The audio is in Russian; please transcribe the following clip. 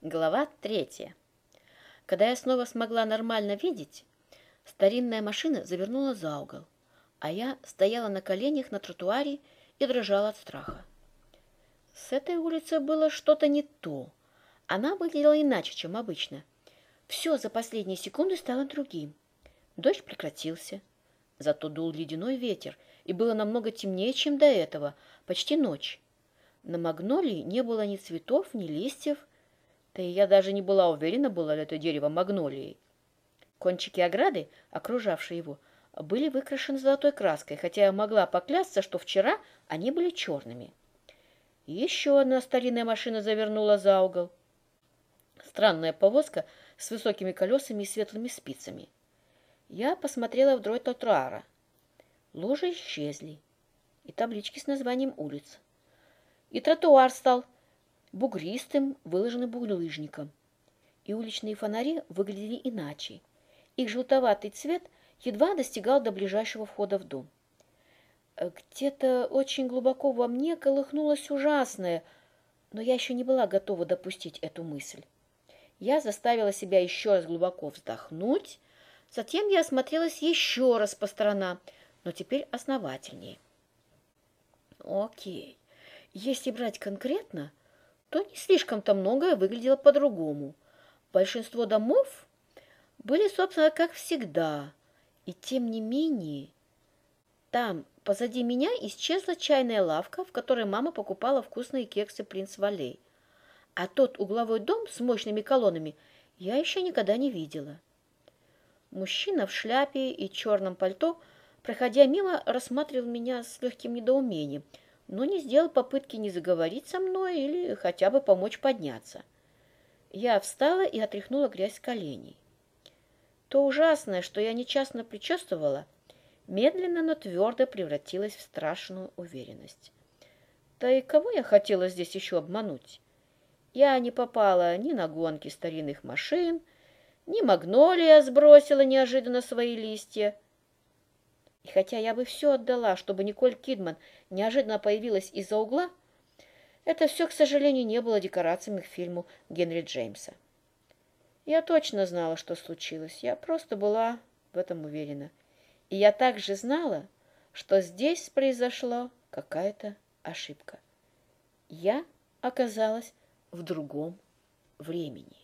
Глава третья. Когда я снова смогла нормально видеть, старинная машина завернула за угол, а я стояла на коленях на тротуаре и дрожала от страха. С этой улицы было что-то не то. Она выглядела иначе, чем обычно. Все за последние секунды стало другим. Дождь прекратился, зато дул ледяной ветер, и было намного темнее, чем до этого, почти ночь. На магнолии не было ни цветов, ни листьев, да и я даже не была уверена, было ли это дерево магнолией. Кончики ограды, окружавшие его, были выкрашены золотой краской, хотя я могла поклясться, что вчера они были черными. Еще одна старинная машина завернула за угол. Странная повозка с высокими колесами и светлыми спицами. Я посмотрела вдоль тротуара. Лужи исчезли, и таблички с названием улиц. И тротуар стал бугристым, выложенным булыжником. И уличные фонари выглядели иначе. Их желтоватый цвет едва достигал до ближайшего входа в дом. Где-то очень глубоко во мне колыхнулось ужасное, но я еще не была готова допустить эту мысль. Я заставила себя еще раз глубоко вздохнуть, затем я осмотрелась еще раз по сторонам, но теперь основательнее. Окей, если брать конкретно, то не слишком-то многое выглядело по-другому. Большинство домов были, собственно, как всегда, и тем не менее там позади меня исчезла чайная лавка, в которой мама покупала вкусные кексы «Принц Валей». А тот угловой дом с мощными колоннами я еще никогда не видела. Мужчина в шляпе и черном пальто, проходя мимо, рассматривал меня с легким недоумением, но не сделал попытки не заговорить со мной или хотя бы помочь подняться. Я встала и отряхнула грязь с коленей. То ужасное, что я нечастно предчувствовала, медленно, но твердо превратилось в страшную уверенность. Да и кого я хотела здесь еще обмануть? Я не попала ни на гонки старинных машин, ни магнолия сбросила неожиданно свои листья. И хотя я бы все отдала, чтобы Николь Кидман неожиданно появилась из-за угла, это все, к сожалению, не было декорациями к фильму Генри Джеймса. Я точно знала, что случилось. Я просто была в этом уверена. И я также знала, что здесь произошла какая-то ошибка. Я оказалась в другом времени.